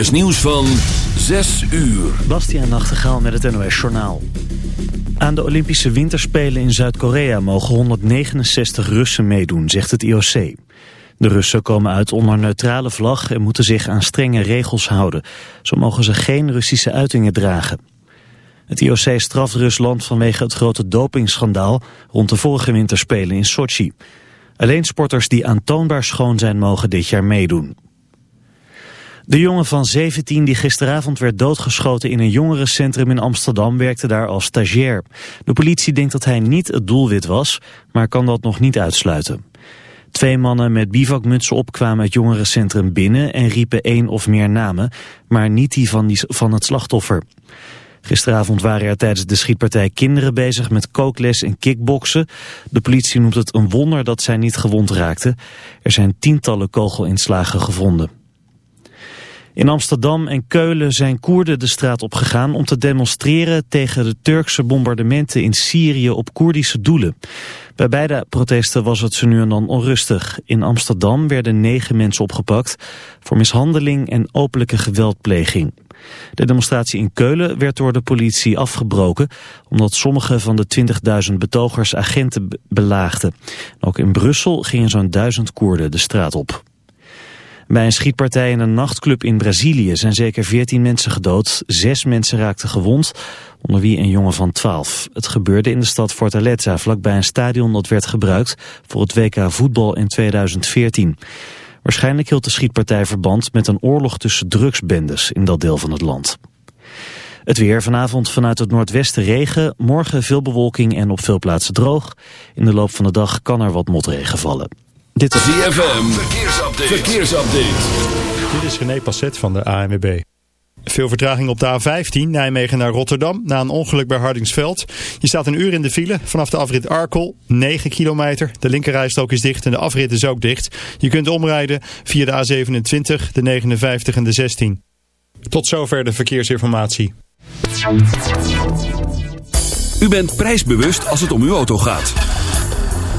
is nieuws van 6 uur. Bastiaan Nachtegaal met het NOS Journaal. Aan de Olympische Winterspelen in Zuid-Korea mogen 169 Russen meedoen, zegt het IOC. De Russen komen uit onder neutrale vlag en moeten zich aan strenge regels houden. Zo mogen ze geen Russische uitingen dragen. Het IOC straft Rusland vanwege het grote dopingschandaal rond de vorige winterspelen in Sochi. Alleen sporters die aantoonbaar schoon zijn mogen dit jaar meedoen. De jongen van 17 die gisteravond werd doodgeschoten in een jongerencentrum in Amsterdam werkte daar als stagiair. De politie denkt dat hij niet het doelwit was, maar kan dat nog niet uitsluiten. Twee mannen met bivakmutsen op kwamen het jongerencentrum binnen en riepen één of meer namen, maar niet die van, die van het slachtoffer. Gisteravond waren er tijdens de schietpartij kinderen bezig met kookles en kickboksen. De politie noemt het een wonder dat zij niet gewond raakten. Er zijn tientallen kogelinslagen gevonden. In Amsterdam en Keulen zijn Koerden de straat op gegaan om te demonstreren tegen de Turkse bombardementen in Syrië op Koerdische doelen. Bij beide protesten was het zo nu en dan onrustig. In Amsterdam werden negen mensen opgepakt voor mishandeling en openlijke geweldpleging. De demonstratie in Keulen werd door de politie afgebroken... omdat sommige van de 20.000 betogers agenten belaagden. Ook in Brussel gingen zo'n duizend Koerden de straat op. Bij een schietpartij in een nachtclub in Brazilië zijn zeker 14 mensen gedood. Zes mensen raakten gewond, onder wie een jongen van 12. Het gebeurde in de stad Fortaleza, vlakbij een stadion dat werd gebruikt voor het WK voetbal in 2014. Waarschijnlijk hield de schietpartij verband met een oorlog tussen drugsbendes in dat deel van het land. Het weer vanavond vanuit het noordwesten regen, morgen veel bewolking en op veel plaatsen droog. In de loop van de dag kan er wat motregen vallen. Dit is ZFM, verkeersupdate. verkeersupdate. Dit is René Passet van de ANWB. Veel vertraging op de A15, Nijmegen naar Rotterdam, na een ongeluk bij Hardingsveld. Je staat een uur in de file vanaf de afrit Arkel, 9 kilometer. De linkerrijstrook is dicht en de afrit is ook dicht. Je kunt omrijden via de A27, de 59 en de 16. Tot zover de verkeersinformatie. U bent prijsbewust als het om uw auto gaat.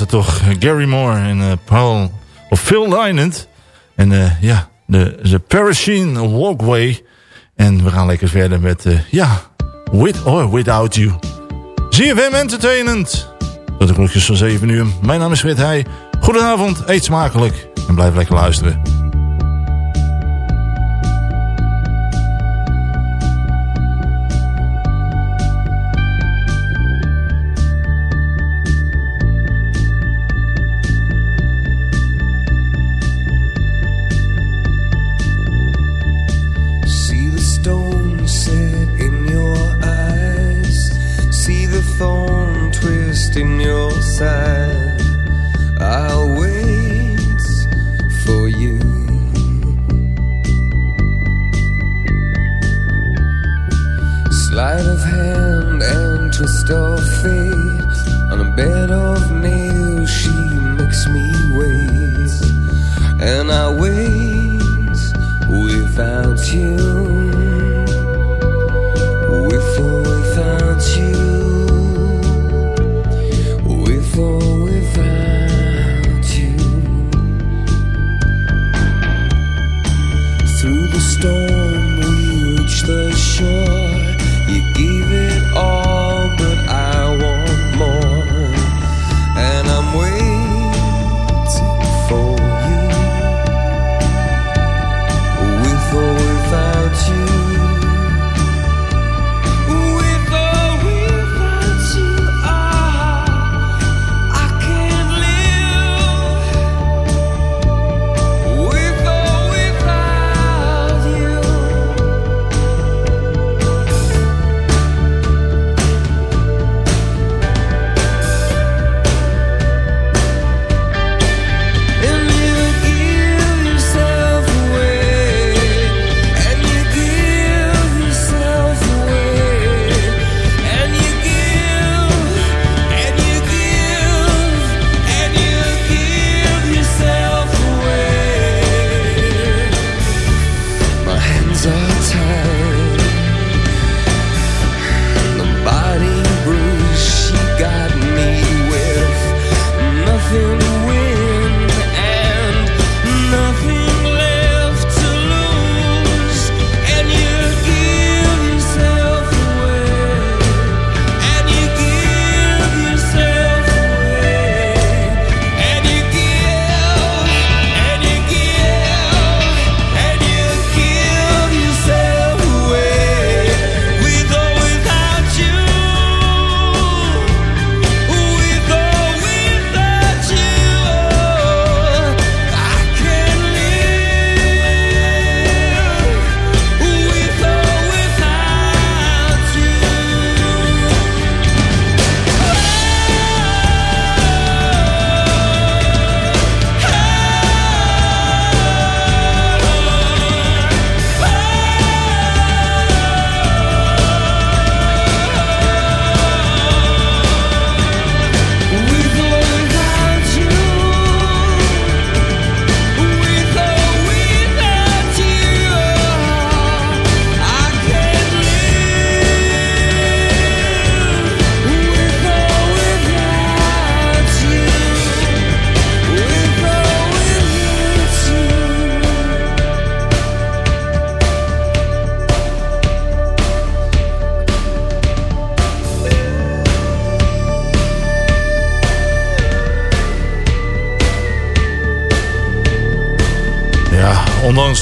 Dat toch. Gary Moore en eh, Paul, of Phil Lynott. En eh, ja, de, de Parachine Walkway. En we gaan lekker verder met, eh, ja, With or Without You. ZFM Entertainment. Tot de klokjes van 7 uur. Mijn naam is Fred Heij. Goedenavond, eet smakelijk. En blijf lekker luisteren. Sleight of hand and twist of fate. On a bed of nails, she makes me wait. And I wait without you. With or without you. With or without you. Through the storm, we reach the shore.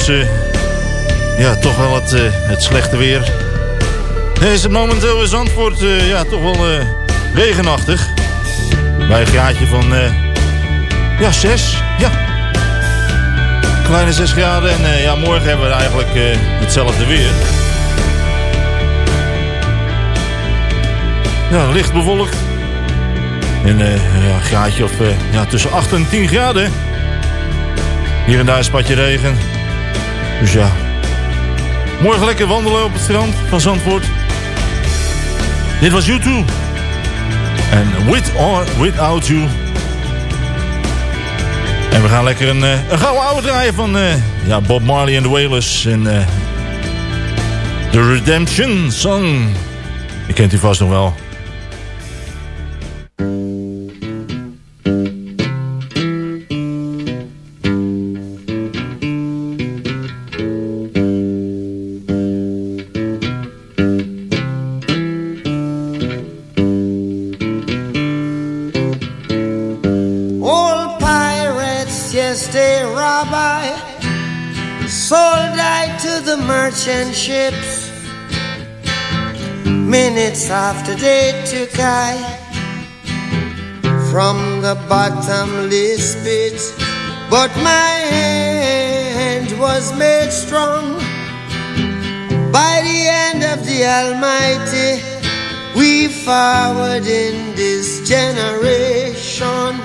Eh, ja, toch wel het, eh, het slechte weer... is het momenteel in Zandvoort eh, ja, toch wel eh, regenachtig. Bij een graadje van eh, ja, 6. Ja. Kleine 6 graden. En eh, ja, morgen hebben we eigenlijk eh, hetzelfde weer. Ja, licht bewolkt. En eh, ja, een graadje of eh, ja, tussen 8 en 10 graden. Hier en daar een spatje regen. Dus ja. Morgen lekker wandelen op het strand van Zandvoort. Dit was U2. En With or Without You. En we gaan lekker een, eh, een gouden oude draaien van eh, ja, Bob Marley en de Wailers. En eh The Redemption Song. Je kent u vast nog wel. Minutes after they took I from the bottomless pit. But my hand was made strong by the hand of the Almighty. We forward in this generation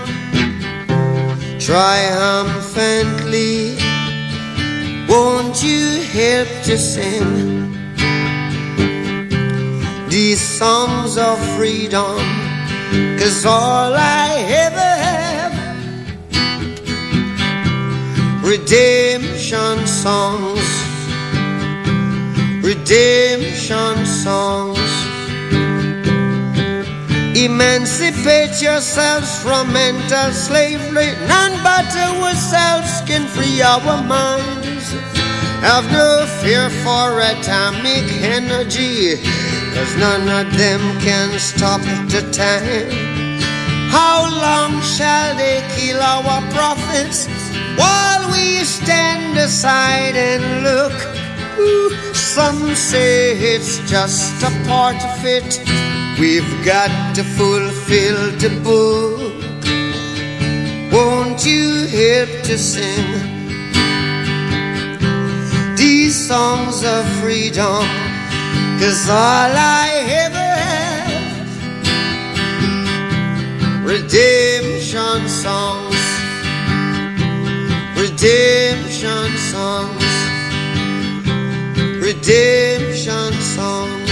triumphantly. Won't you help to sing these songs of freedom? Cause all I ever have, redemption songs, redemption songs. Emancipate yourselves from mental slavery. None but ourselves can free our minds. Have no fear for atomic energy, cause none of them can stop the time. How long shall they kill our prophets while we stand aside and look? Ooh, some say it's just a part of it. We've got to fulfill the book. Won't you help to sing these songs of freedom? Cause all I ever have, redemption songs, redemption songs, redemption songs.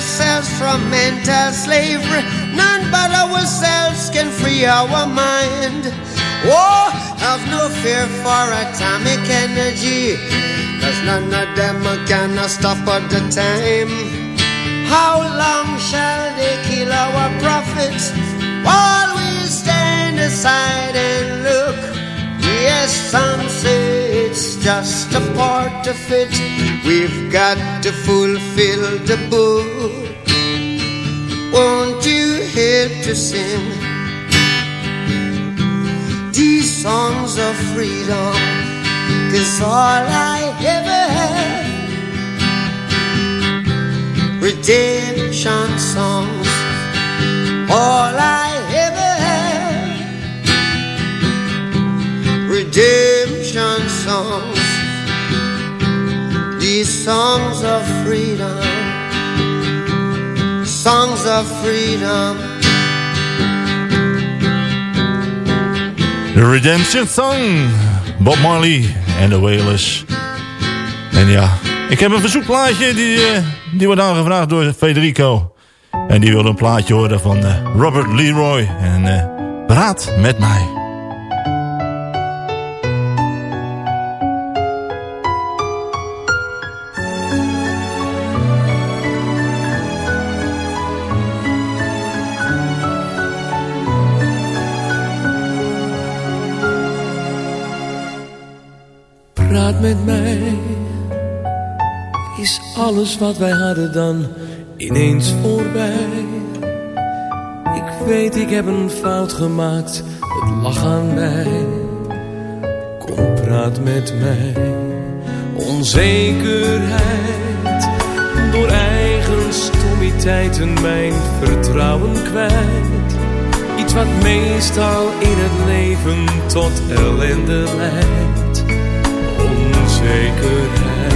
Yourselves from mental slavery. None but ourselves can free our mind. Oh, have no fear for atomic energy. Cause none of them can stop at the time. How long shall they kill our prophets while we stand aside and look? Yes, some say it's just a part of it. We've got to fulfill the book. Won't you help to sing these songs of freedom? Cause all I ever had, redemption songs, all I ever had redemption songs. These songs of freedom, songs of freedom. The Redemption Song. Bob Marley en de Wailers. En ja, ik heb een verzoekplaatje die, eh, die wordt aangevraagd door Federico. En die wil een plaatje horen van eh, Robert Leroy. En eh praat met mij. Met mij. Is alles wat wij hadden dan ineens voorbij? Ik weet, ik heb een fout gemaakt. Het lag aan mij. Kom, praat met mij. Onzekerheid. Door eigen stommiteiten mijn vertrouwen kwijt. Iets wat meestal in het leven tot ellende leidt. Onzekerheid.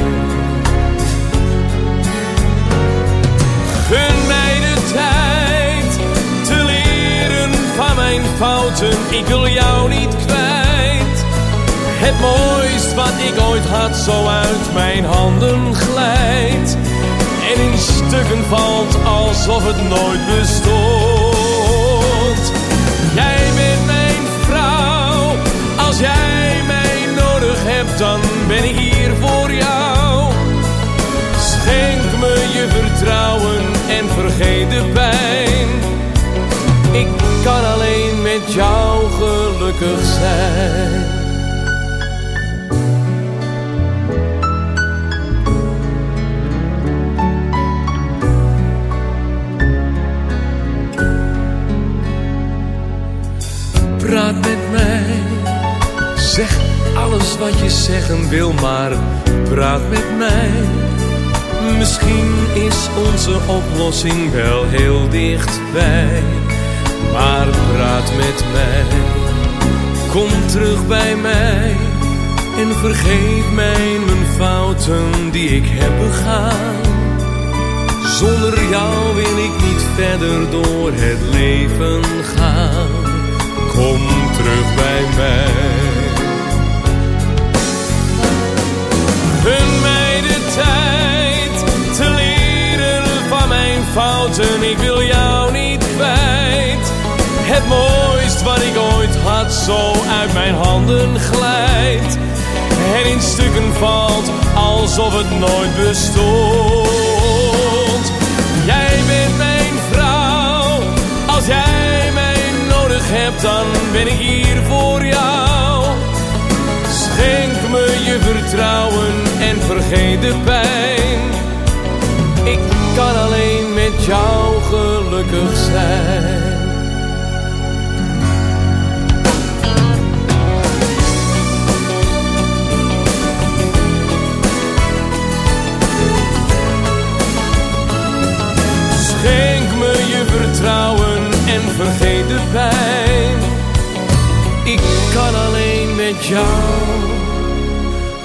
Gun mij de tijd te leren van mijn fouten. Ik wil jou niet kwijt. Het mooist wat ik ooit had, zo uit mijn handen glijdt. En in stukken valt alsof het nooit bestond. Jij bent mijn vrouw. Als jij en vergeet de pijn. Ik kan alleen met jou gelukkig zijn. Praat met mij. Zeg alles wat je zeggen wil, maar praat met mij. Misschien is onze oplossing wel heel dichtbij. Maar praat met mij. Kom terug bij mij. En vergeet mij mijn fouten die ik heb begaan. Zonder jou wil ik niet verder door het leven gaan. Kom terug bij mij. Gun mij de tijd Ik wil jou niet kwijt. Het mooist wat ik ooit had, zo uit mijn handen glijdt. En in stukken valt, alsof het nooit bestond. Jij bent mijn vrouw, als jij mij nodig hebt, dan ben ik hier voor jou. Schenk me je vertrouwen en vergeet de pijn. Ik kan alleen jou gelukkig zijn. Schenk me je vertrouwen en vergeet de pijn. Ik kan alleen met jou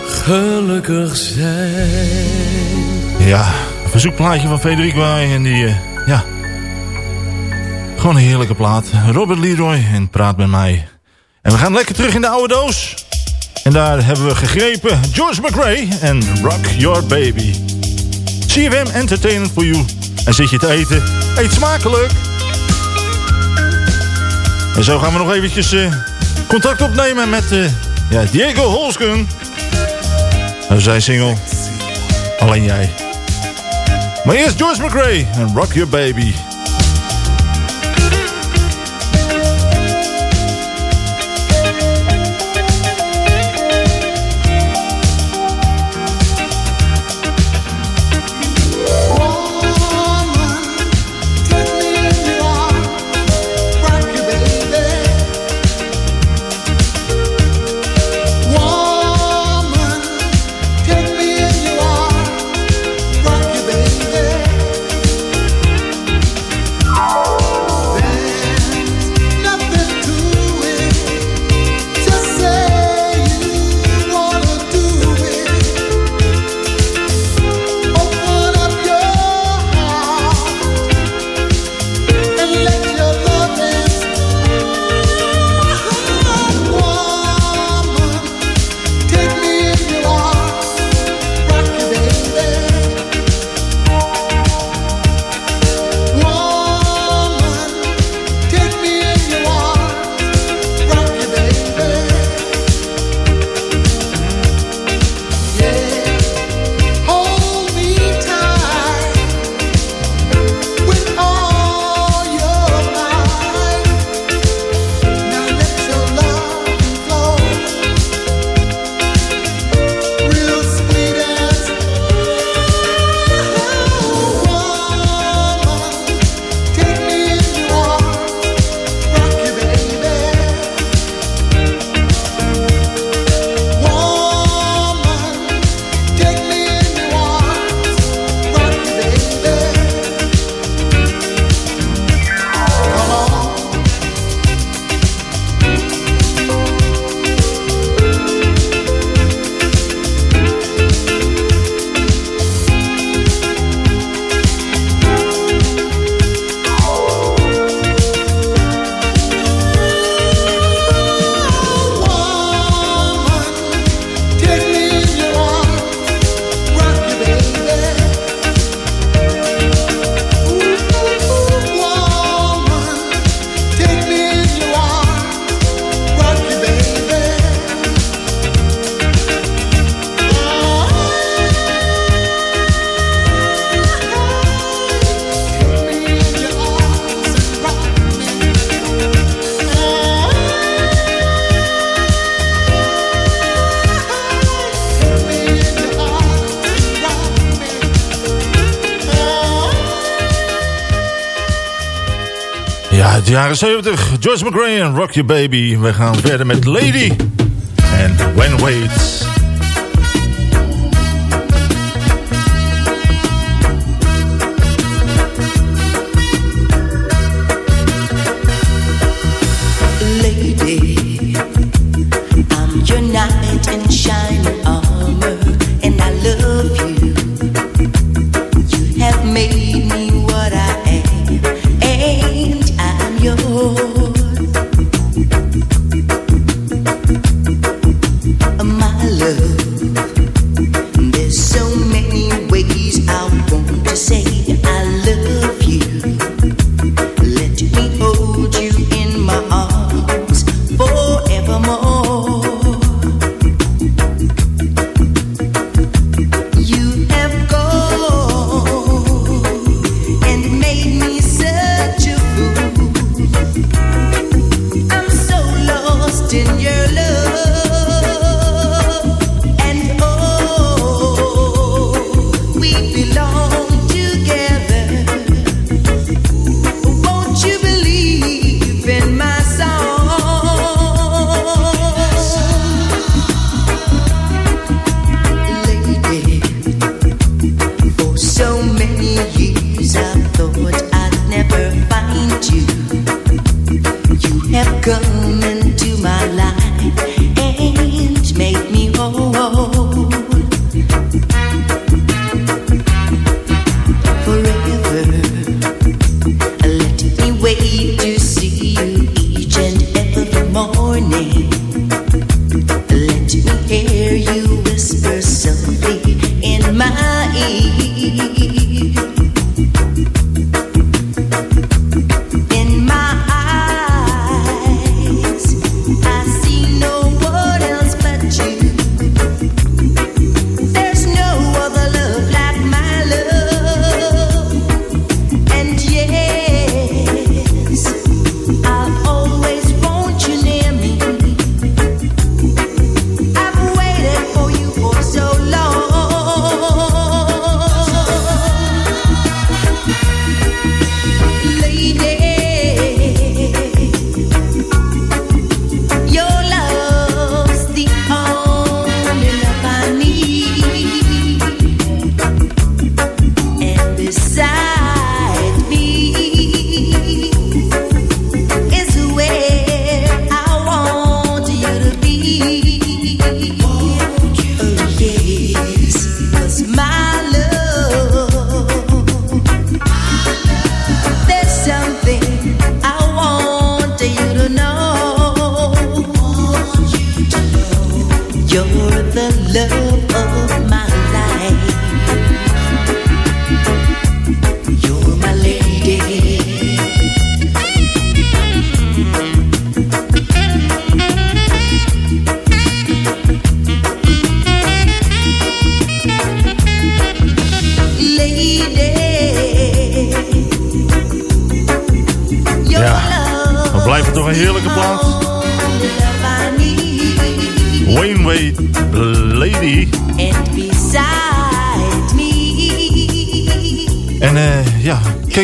gelukkig zijn. Ja, verzoekplaatje van Frederik Waai. En die, eh, ja... Gewoon een heerlijke plaat. Robert Leroy en Praat met mij. En we gaan lekker terug in de oude doos. En daar hebben we gegrepen George McRae en Rock Your Baby. CFM Entertainment for You. En zit je te eten, eet smakelijk. En zo gaan we nog eventjes eh, contact opnemen met eh, ja, Diego Holsken. En zijn single Alleen jij. Maar eerst George McRae en Rock Your Baby. Jaren 70. Joyce McRae en Rock Your Baby. We gaan verder met Lady. En When Waits.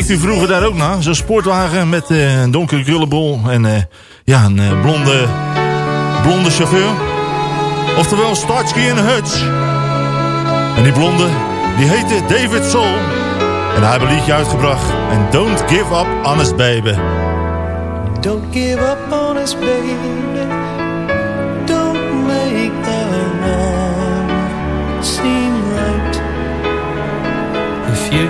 Keek u vroeger daar ook naar? Zo'n sportwagen met eh, een donkere krullenbol en eh, ja, een eh, blonde, blonde chauffeur. Oftewel Starsky en Hutch. En die blonde, die heette David Soul. En hij heeft een liedje uitgebracht. En Don't Give Up on Us Baby. Don't give up on us, baby.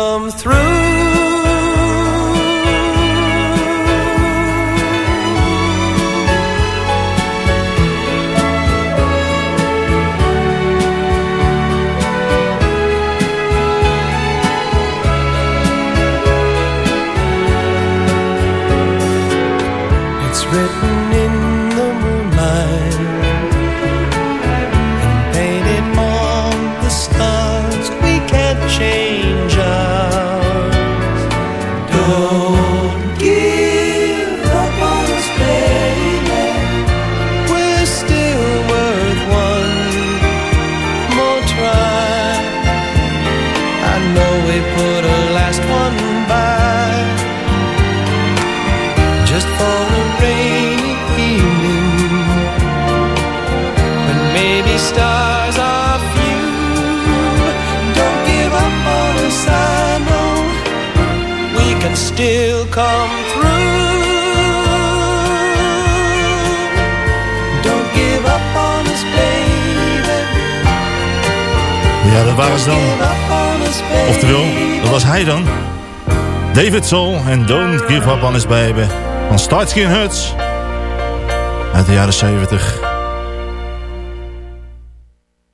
come through. Come through. Don't give up on us, baby. Ja, dat waren ze dan. Oftewel, dat was hij dan. David Soul en Don't Give Up On His Baby. Van Starsky Hutch. Uit de jaren 70.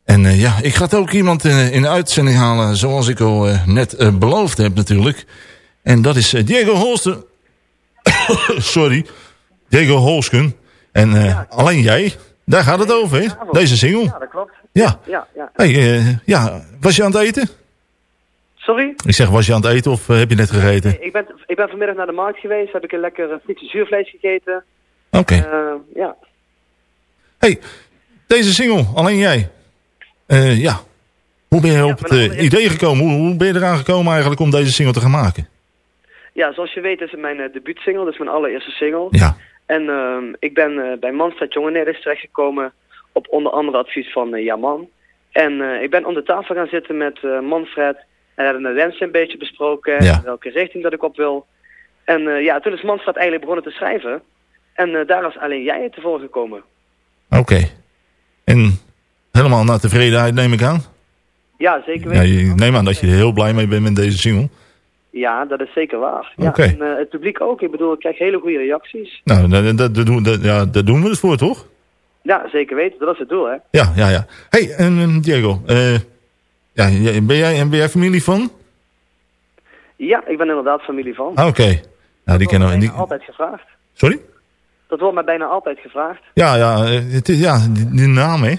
En eh, ja, ik ga het ook iemand in, in de uitzending halen. Zoals ik al eh, net eh, beloofd heb natuurlijk. En dat is eh, Diego Holsten. Sorry. Diego Holsken. En eh, alleen jij. Daar gaat het over, hè? Deze single. Ja, dat klopt. Ja. Ja, ja. Hey, eh, ja, was je aan het eten? Sorry? Ik zeg, was je aan het eten of heb je net gegeten? Ik ben, ik ben vanmiddag naar de markt geweest, heb ik een lekker frietje zuurvlees gegeten. Oké. Ja. Hey, deze single, alleen jij. Ja. Hoe ben je op het idee gekomen? Hoe, hoe ben je eraan gekomen eigenlijk om deze single te gaan maken? Ja, zoals je weet is het mijn uh, debuutsingle, dus mijn allereerste single. Ja. En ehm, ik ben uh, bij Manfred Jongeneris terechtgekomen op onder andere advies van uh, Jaman. En ik ben om de tafel gaan zitten met Manfred. En hebben mijn wensen een beetje besproken. Ja. Welke richting dat ik op wil. En ja, toen is Manfred eigenlijk begonnen te schrijven. En daar is alleen jij te volgen gekomen. Oké. Okay. En helemaal naar tevredenheid neem ik aan? Ja, zeker weten. neem aan dat je er heel blij mee bent met deze single. Ja, dat is zeker waar. Ja, en, uh, het publiek ook. Ik bedoel, ik krijg hele goede reacties. Nou, dat, dat, dat, ja, dat doen we het voor, toch? Ja, zeker weten. Dat is het doel, hè? Ja, ja, ja. hey, en Diego, uh, ja, ben, jij, ben jij familie van? Ja, ik ben inderdaad familie van. Ah, Oké. Okay. Nou, die kennen we. Die... altijd gevraagd. Sorry? Dat wordt mij bijna altijd gevraagd. Ja, ja, het is, ja die, die naam, hè?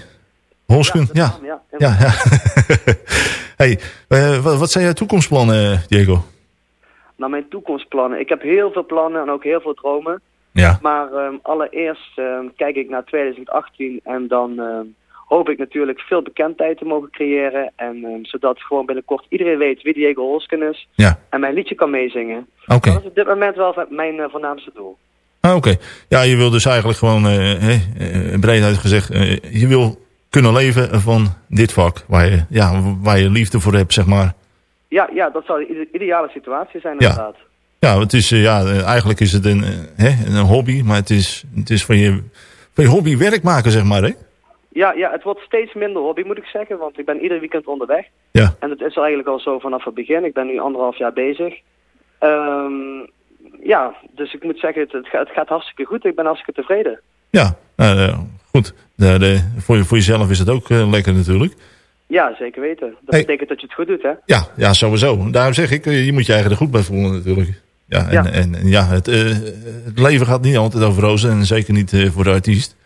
Holskun, ja. Naam, ja. ja, ja. hey, uh, wat, wat zijn jouw toekomstplannen, Diego? Nou, mijn toekomstplannen. Ik heb heel veel plannen en ook heel veel dromen. Ja. Maar um, allereerst um, kijk ik naar 2018 en dan um, hoop ik natuurlijk veel bekendheid te mogen creëren. En zodat gewoon binnenkort iedereen weet wie Diego Holsken is. Ja. En mijn liedje kan meezingen. Oké. Okay. Dat is op dit moment wel mijn uh, voornaamste doel. Ah, Oké. Okay. Ja, je wil dus eigenlijk gewoon, uh, uh, breed uitgezegd, je wil kunnen leven van dit vak. Waar je, ja, waar je liefde voor hebt, zeg maar. Ja, ja dat zou de ideale situatie zijn inderdaad. Ja. Ja, het is, ja, eigenlijk is het een, hè, een hobby, maar het is, het is van, je, van je hobby werk maken, zeg maar, hè? Ja, ja, het wordt steeds minder hobby, moet ik zeggen, want ik ben ieder weekend onderweg. Ja. En het is eigenlijk al zo vanaf het begin. Ik ben nu anderhalf jaar bezig. Um, ja, dus ik moet zeggen, het, het, gaat, het, gaat, hartstikke goed. Ik ben hartstikke tevreden. Ja, uh, goed. De, de, voor, je, voor jezelf is het ook uh, lekker natuurlijk. Ja, zeker weten. Dat hey. betekent dat je het goed doet, hè? Ja, ja sowieso. Daarom zeg ik, je moet je eigen er goed bij voelen natuurlijk. Ja, en, ja. en, ja, het, uh, het leven gaat niet altijd over rozen en zeker niet uh, voor de artiest.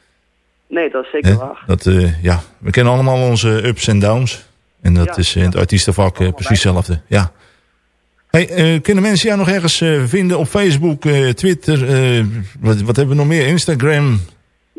Nee, dat is zeker He? waar. Dat, uh, ja, we kennen allemaal onze ups en downs. En dat ja, is in het artiestenvak precies hetzelfde. Ja. Hey, kunnen mensen jou nog ergens vinden op Facebook, Twitter, wat, wat hebben we nog meer? Instagram?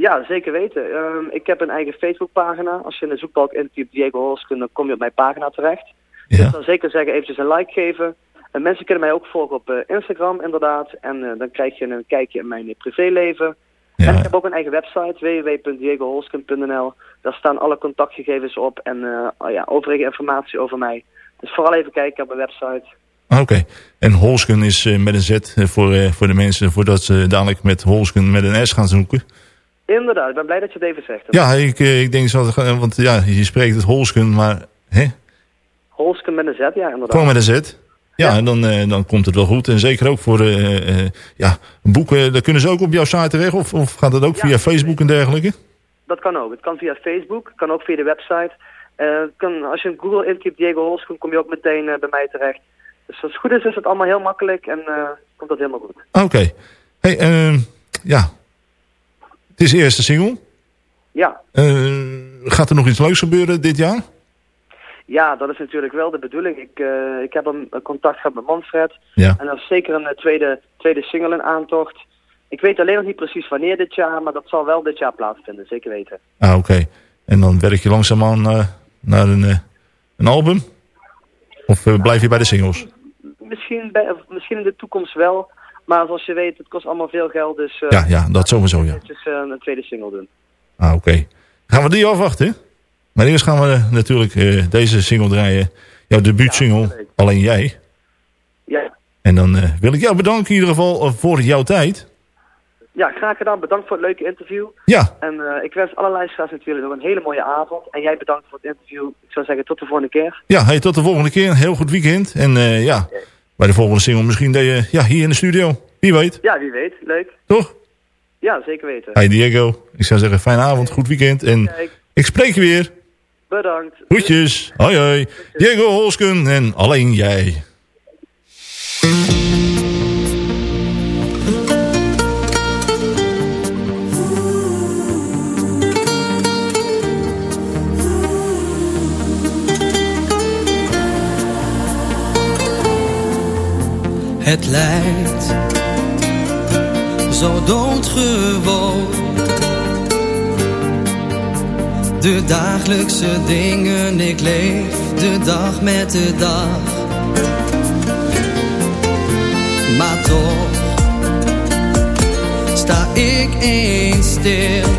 Ja, zeker weten. Ehm, ik heb een eigen Facebookpagina. Als je in de zoekbalk intypt Diego Holsken, dan kom je op mijn pagina terecht. Ja. Dus dan zeker zeggen eventjes een like geven. En mensen kunnen mij ook volgen op eh, Instagram inderdaad. En eh, dan krijg je een kijkje in mijn eh, privéleven. Ja. En ik heb ook een eigen website, www.diegoholsken.nl. Daar staan alle contactgegevens op en oh ja, overige informatie over mij. Dus vooral even kijken op mijn website. Ah, Oké. En Holsken is met een Z voor, voor de mensen, voordat ze dadelijk met Holsken met een S gaan zoeken. Inderdaad, ik ben blij dat je het even zegt. Ja, ik, eh, ik denk zo, eh, want ja, je spreekt het Holsken, maar hè, Holsken met een Z, ja inderdaad. gewoon met een Z. Ja, en dan, eh, dan komt het wel goed. En zeker ook voor ja, boeken, daar kunnen ze ook op jouw site terecht? Of, of gaat dat ook Ja. via Facebook en dergelijke? Dat kan ook. Het kan via Facebook, kan ook via de website. Kan, als je in Google intypt Diego Holsken, kom je ook meteen bij mij terecht. Dus als het goed is, is het allemaal heel makkelijk en komt dat helemaal goed. Oké. Hey, ehm, ja. Het is de eerste single. Ja, Eh, gaat er nog iets leuks gebeuren dit jaar? ja, dat is natuurlijk wel de bedoeling. Ik, eh, ik heb een, contact gehad met Manfred. Ja. En dat is zeker een eh, tweede, tweede single in aantocht. Ik weet alleen nog niet precies wanneer dit jaar, maar dat zal wel dit jaar plaatsvinden, zeker weten. Ah, oké. En dan werk je langzaamaan eh, naar een, een album? Of blijf je bij de singles? Misschien, bij, misschien in de toekomst wel, maar zoals je weet, het kost allemaal veel geld. Dus eh, Ja, ja, dat sowieso, ja. eventjes, eh, een tweede single doen. Ah, oké. Gaan we die afwachten? Maar eerst gaan we eh, natuurlijk deze single draaien. Jouw debuutsingle, Ja. Alleen Jij. Ja. En dan wil ik jou bedanken in ieder geval voor jouw tijd. ja, graag gedaan. Bedankt voor het leuke interview. Ja, En ik wens alle luisteraars natuurlijk nog een hele mooie avond. En jij bedankt voor het interview. Ik zou zeggen, tot de volgende keer. ja hey, tot de volgende keer. Een heel goed weekend. En ja, bij de volgende single misschien dat je, ja, hier in de studio. Wie weet, Ja, wie weet. Leuk. toch? Ja, zeker weten. Hey Diego, ik zou zeggen fijne avond, goed weekend. En Kijk, ik spreek je weer. bedankt. Groetjes. Hoi hoi. Diego Holsken en alleen jij. Het lijkt zo doodgewoon. De dagelijkse dingen, ik leef de dag met de dag. Maar toch sta ik eens stil.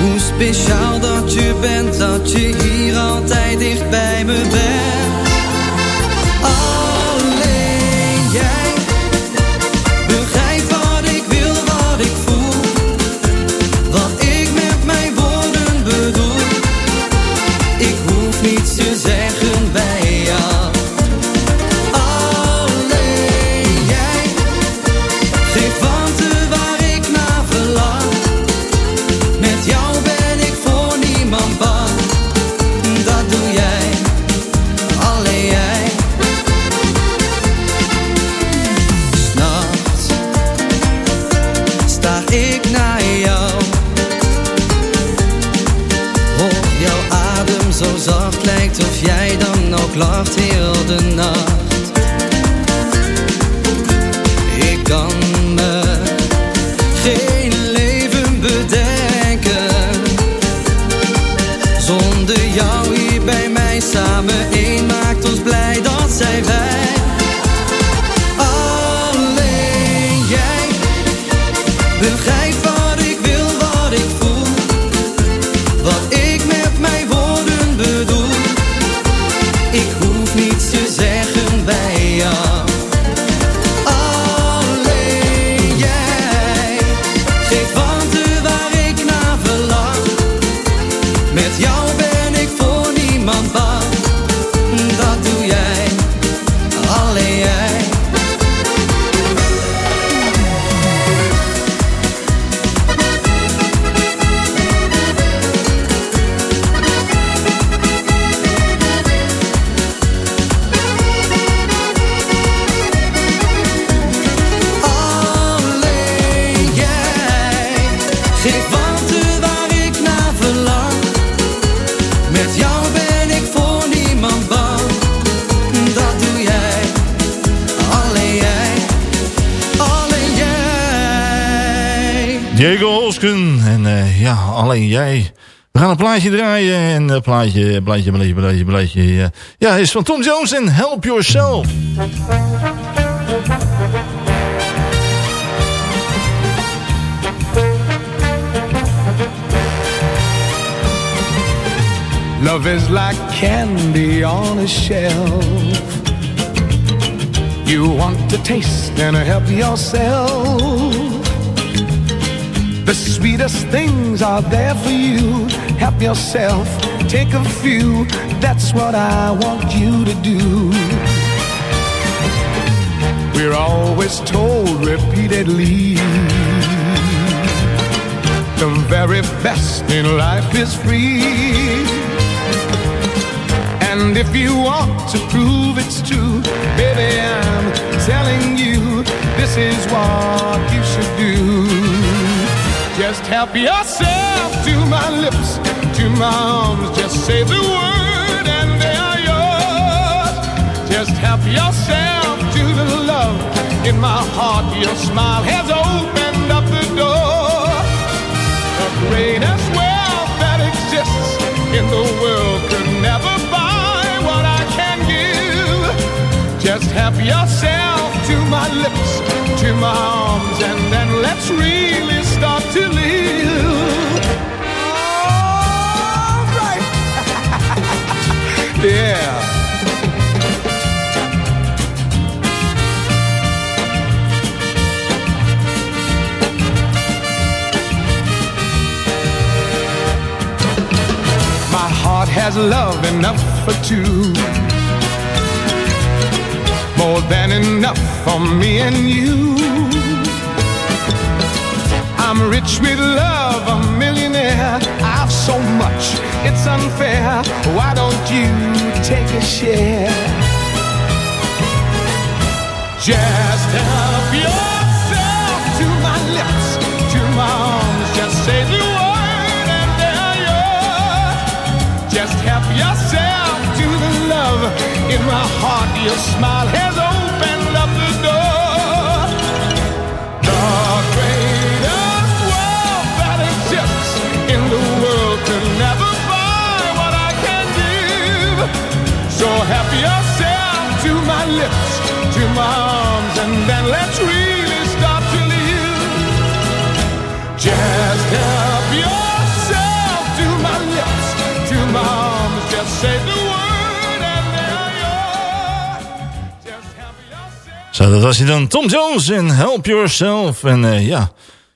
Hoe speciaal dat je bent, dat je hier altijd dicht bij me bent. En eh, ja, alleen jij. We gaan een plaatje draaien. En een plaatje, plaatje, plaatje, plaatje, plaatje. Ja is van Tom Jones en Help Yourself. Love is like candy on a shelf. You want to taste and help yourself. The sweetest things are there for you. Help yourself, take a few. That's what I want you to do. We're always told repeatedly the very best in life is free. And if you want to prove it's true, baby, I'm telling you, this is what you should do. Just help yourself to my lips, to my arms. Just say the word and they are yours. Just help yourself to the love in my heart. Your smile has opened up the door. The greatest wealth that exists in the world could never buy what I can give. Just help yourself to my lips, to my arms, and then let's really yeah. My heart has love enough for two. More than enough for me and you. I'm rich with love, I'm a millionaire. I've so much, it's unfair. Why don't you take a share? Just help yourself to my lips, to my arms. Just say the word and there you're. Just help yourself to the love in my heart. Your smile has So help yourself to my lips, to my arms, and then let's really start to live. Just help yourself to my lips, to my arms. Just say the word and there you're. Just help yourself. Zo, dat was hij dan. Tom Jones en Help Yourself. En eh, ja,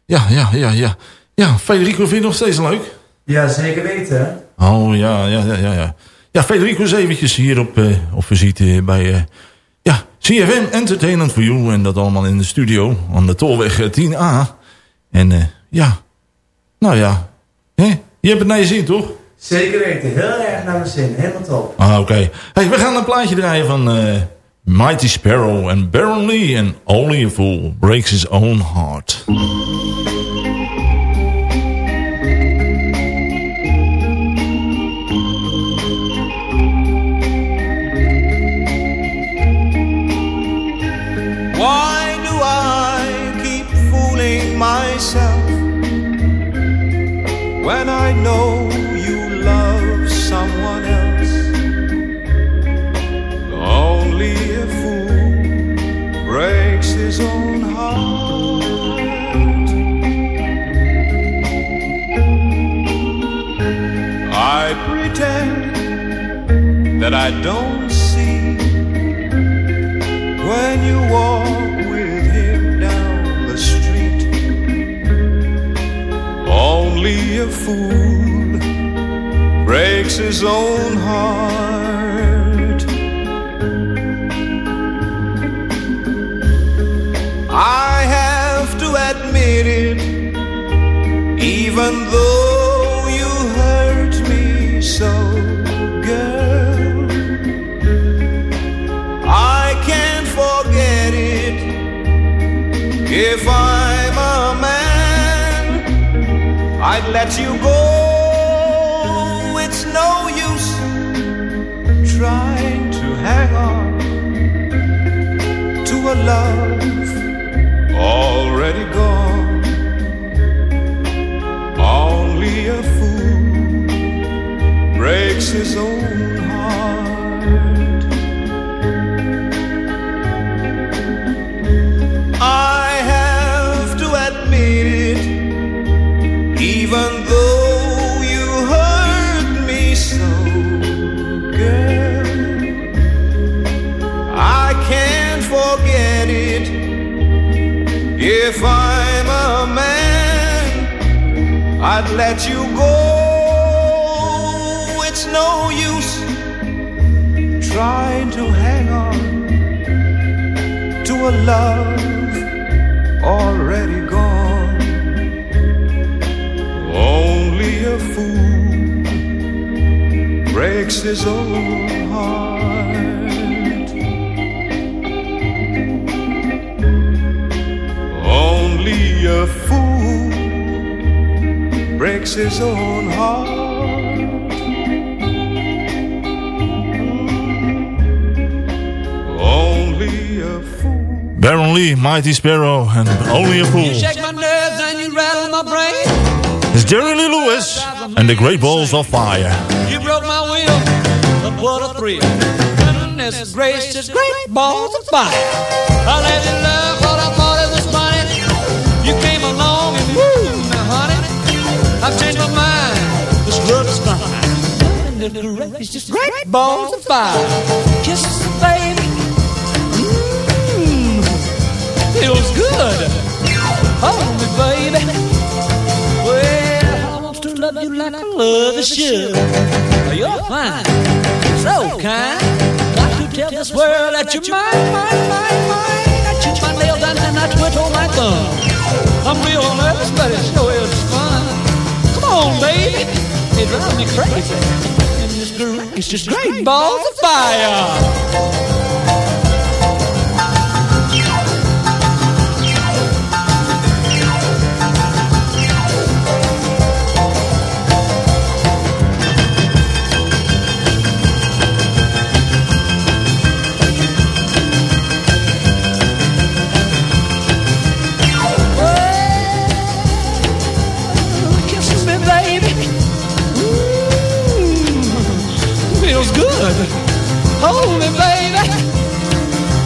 ja, ja, ja, ja. Ja, Federico vind je nog steeds leuk? Ja, zeker weten. Oh, ja, ja, ja, ja. Ja, ja Federico is eventjes hier op, eh, op visite bij... eh, ja, CFM Entertainment for You. En dat allemaal in de studio. Aan de Tolweg eh, 10A. En eh, ja, nou ja. Hè? Je hebt het naar je zin, toch? Zeker weten. Heel erg naar mijn zin. Helemaal top. Ah, oké. Hey, we gaan een plaatje draaien van Mighty Sparrow en Baron Lee. En Only a Fool Breaks His Own Heart. When I know you love someone else? Only a fool breaks his own heart. I pretend that I don't see when you walk a fool breaks his own heart. I have to admit it, even though can't let you go. It's no use trying to hang on to a love already gone. Only a fool breaks his own. Let you go. It's no use trying to hang on to a love already gone. Only a fool breaks his own heart. Only a fool breaks his own heart. Only a fool. Baron Lee, Mighty Sparrow en Only a Fool. Shake my nerves and you rattle my brain. It's Jerry Lee Lewis and the Great Balls of Fire. You broke my will, but what a thrill. Goodness gracious, great balls of fire. I let you love what I've changed my mind. This love is fine. Goodness gracious, great balls of fire. Kisses, baby. Mmm, feels good. Hold me, baby. Well, I want to love you like I love a should. You're fine, so kind. Got to tell this world that you're mine, mine, mine, mine. I cheat my nails and I twiddle my thumb. I'm real nervous, but it sure is fun. Come on, baby, it drives me crazy. And this groove is just great balls of fire. Hold me, baby.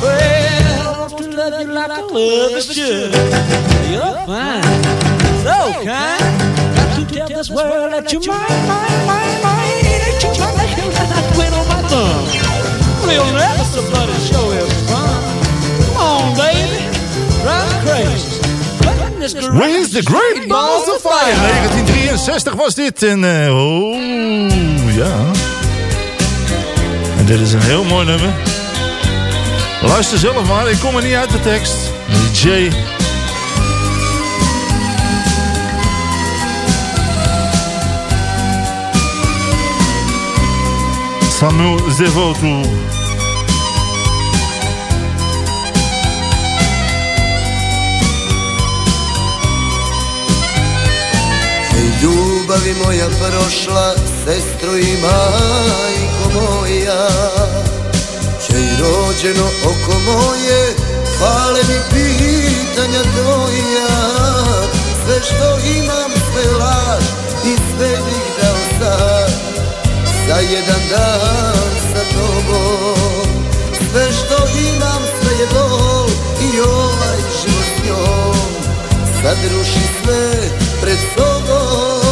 Well, I want to love you like I love is should. You're fine, so kind. Got to tell this world that you're mine, mine, mine, mine. That you're my nail and I twiddle my thumb. Real nervous, but it sure is fun. Come on, baby, drive crazy. Where's the Great Balls of Fire? 1963 was dit. En eh, oh, ja. Dit is een heel mooi nummer. Luister zelf maar, ik kom er niet uit de tekst. Jay. Samuel Zevotu. Ljubavi moja prošla, i moja. Čej rođeno oko moje, hvale mi pitanja tvoja. Sve što imam, sve laž i sve bih dao sad. Za jedan dan sa tobom. Sve što imam, sve je i ovaj život njom. Sad ruši sve pred sobom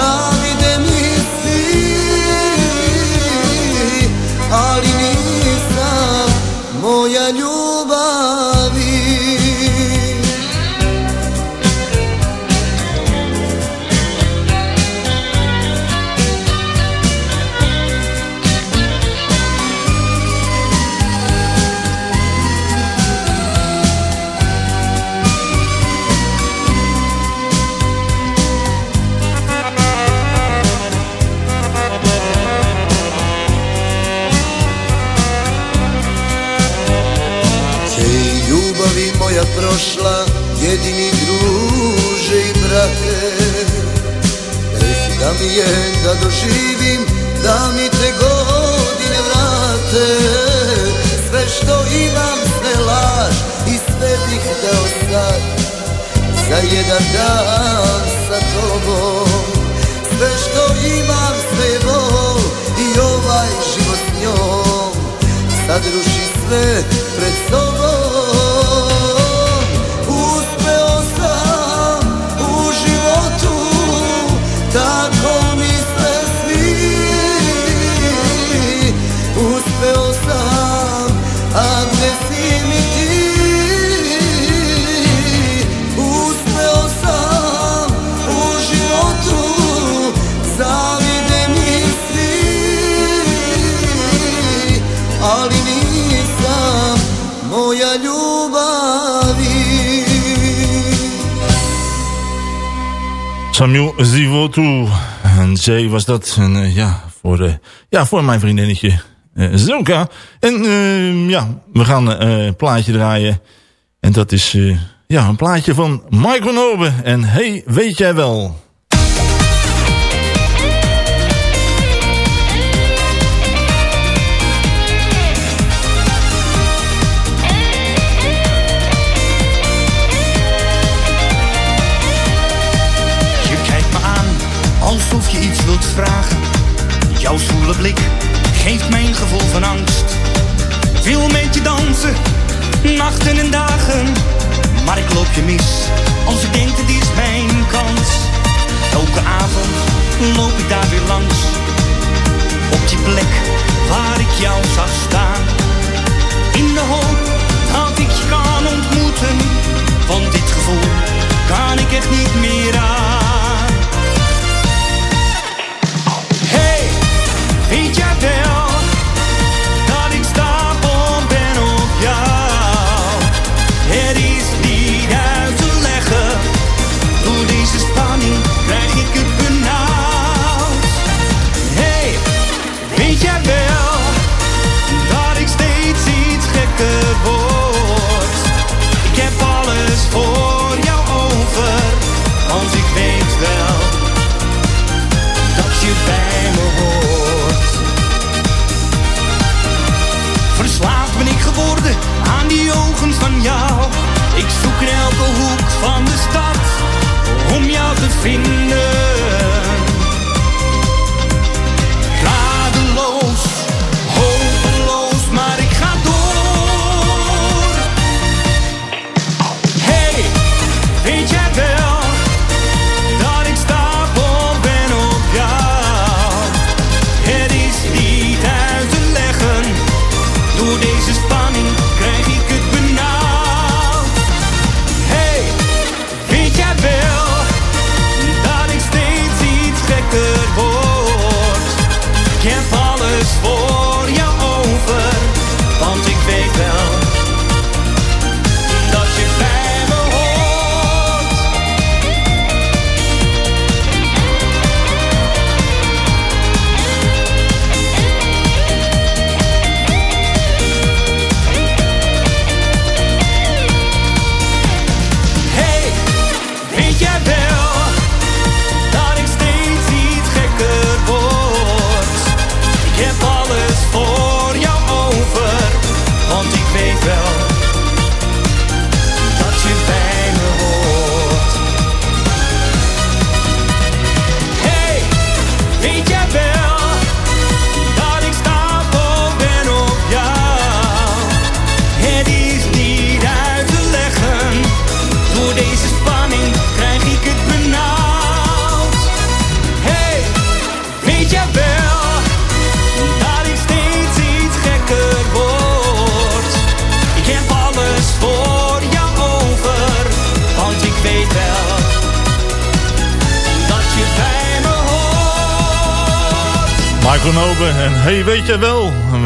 다 Samuel Zivotu. En Jay was dat. En, eh, ja, voor eh, ja, voor mijn vriendinnetje eh, uh, Zonka. En ehm, ja, we gaan een plaatje draaien. En dat is ja, een plaatje van Michael Nobe En hey, weet jij wel... Jouw zoele blik geeft mijn gevoel van angst. Wil met je dansen, nachten en dagen. Maar ik loop je mis, als ik denk het is mijn kans. Elke avond loop ik daar weer langs. Op die plek waar ik jou zag staan. In de hoop dat ik je kan ontmoeten. Want dit gevoel kan ik echt niet meer aan.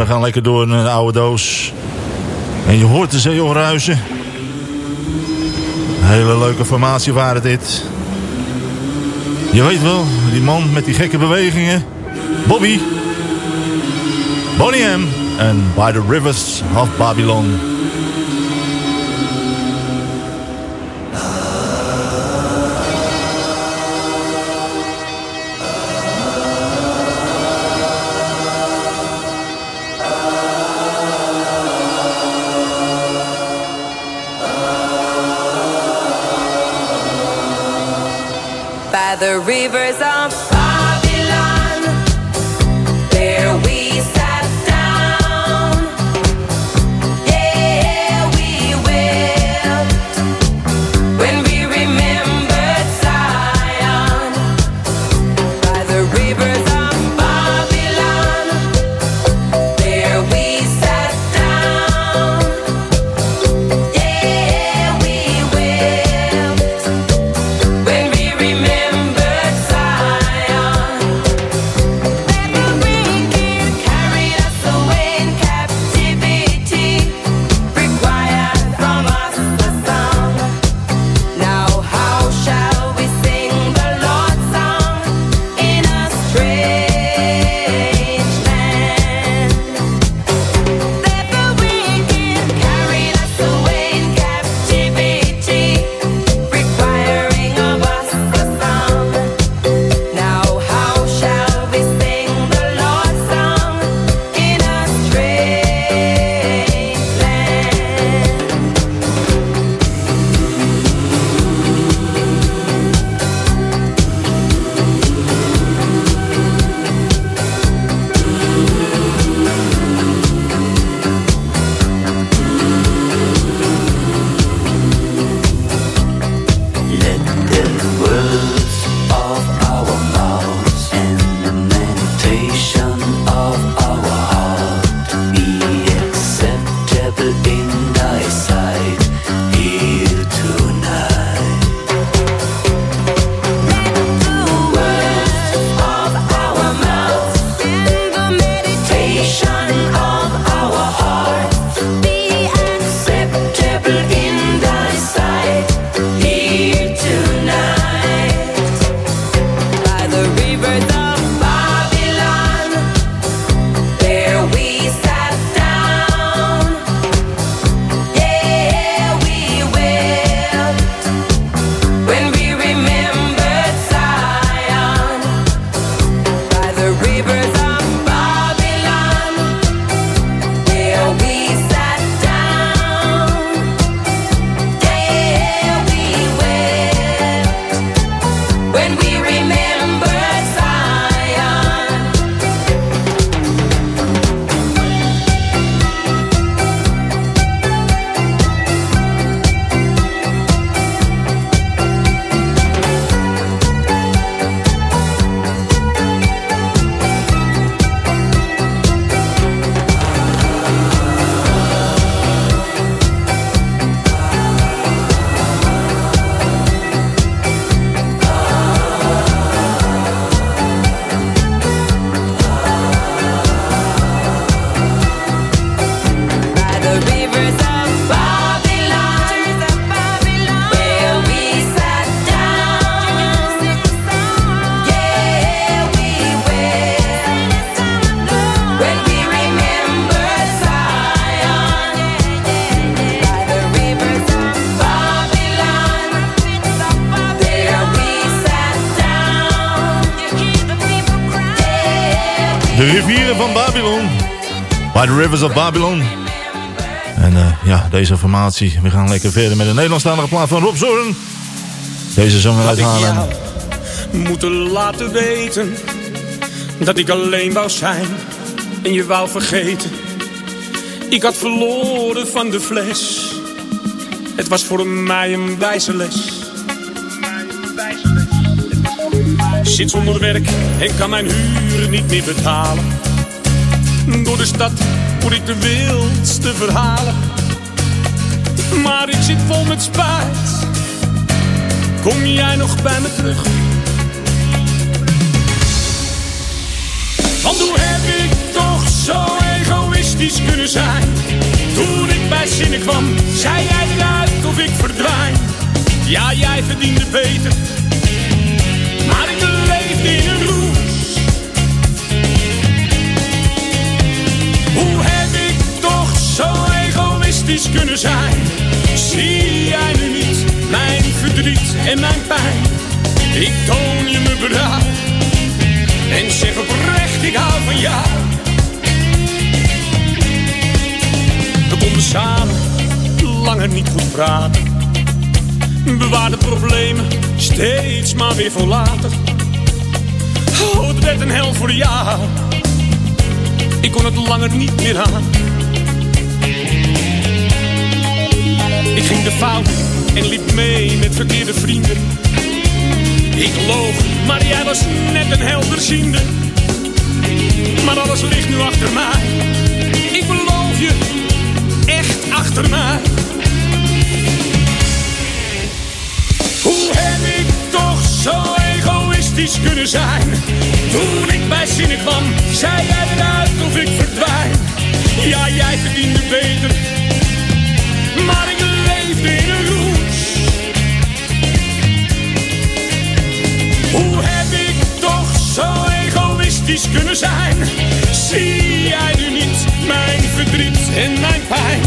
we gaan lekker door een oude doos. En je hoort de zee ruizen. Hele leuke formatie waren dit. Je weet wel, die man met die gekke bewegingen. Bobby. Bonnie M. En By the Rivers of Babylon. De rivieren van Babylon. By the Rivers of Babylon. En eh, ja, deze formatie. We gaan lekker verder met een Nederlandstalige plaat van Rob Zoren. Deze zanger uit Haarlem. moeten laten weten dat ik alleen wou zijn en je wou vergeten. Ik had verloren van de fles. Het was voor mij een wijze les. Zit zonder werk en kan mijn huur niet meer betalen. Door de stad hoor ik de wildste verhalen. Maar ik zit vol met spijt. Kom jij nog bij me terug? Want hoe heb ik toch zo egoïstisch kunnen zijn? Toen ik bij zinnen kwam, zei jij eruit of ik verdwijn. Ja, jij verdiende beter, egoïstisch kunnen zijn? Zie jij nu niet mijn verdriet en mijn pijn? Ik toon je me berouw en zeg oprecht ik hou van jou. We konden samen langer niet goed praten. Bewaarde problemen steeds maar weer voor later. Oh, het werd een hel voor jou. Ik kon het langer niet meer aan. Ik ging de fout en liep mee met verkeerde vrienden. Ik loog, maar jij was net een helderziende. Maar alles ligt nu achter mij. Ik beloof je, echt achter mij. Hoe heb ik toch zo egoïstisch kunnen zijn? Toen ik bij zinnen kwam, zei jij eruit of ik verdwijn. Ja, jij verdiende beter, maar ik leefde in een roes. Hoe heb ik toch zo egoïstisch kunnen zijn? Zie jij nu niet mijn verdriet en mijn pijn?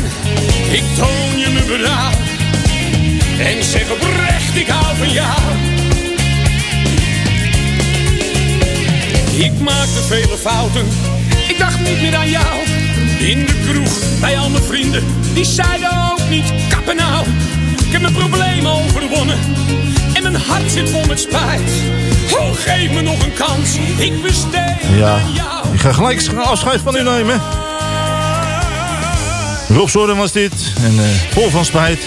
Ik toon je mijn berouw en zeg oprecht ik hou van jou. Ik maakte vele fouten, ik dacht niet meer aan jou. In de kroeg, bij al mijn vrienden, die zeiden niet kappen nou. Ik heb mijn problemen overwonnen en mijn hart zit vol met spijt. Oh, geef me nog een kans, ik besteed Ja, ik ga gelijk afscheid van u nemen. Rob Zorden was dit. En eh, vol van spijt.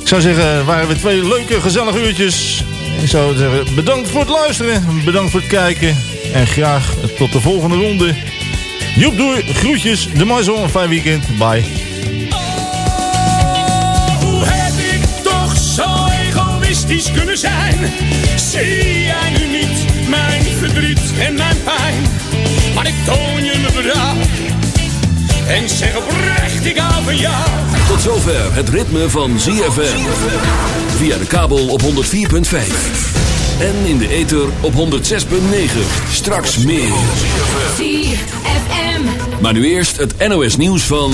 Ik zou zeggen, waren we twee leuke, gezellige uurtjes. Ik zou zeggen, bedankt voor het luisteren. Bedankt voor het kijken. En graag tot de volgende ronde. Joep, doei. Groetjes. De Maison. Een fijn weekend. Bye. Egoïstisch kunnen zijn? Zie jij nu niet mijn verdriet en mijn pijn? Maar ik toon je mijn berouw en zeg oprecht ik hou van jou. Tot zover het ritme van ZFM. Via de kabel op 104.5. En in de ether op 106.9. Straks meer. ZFM. Maar nu eerst het NOS nieuws van...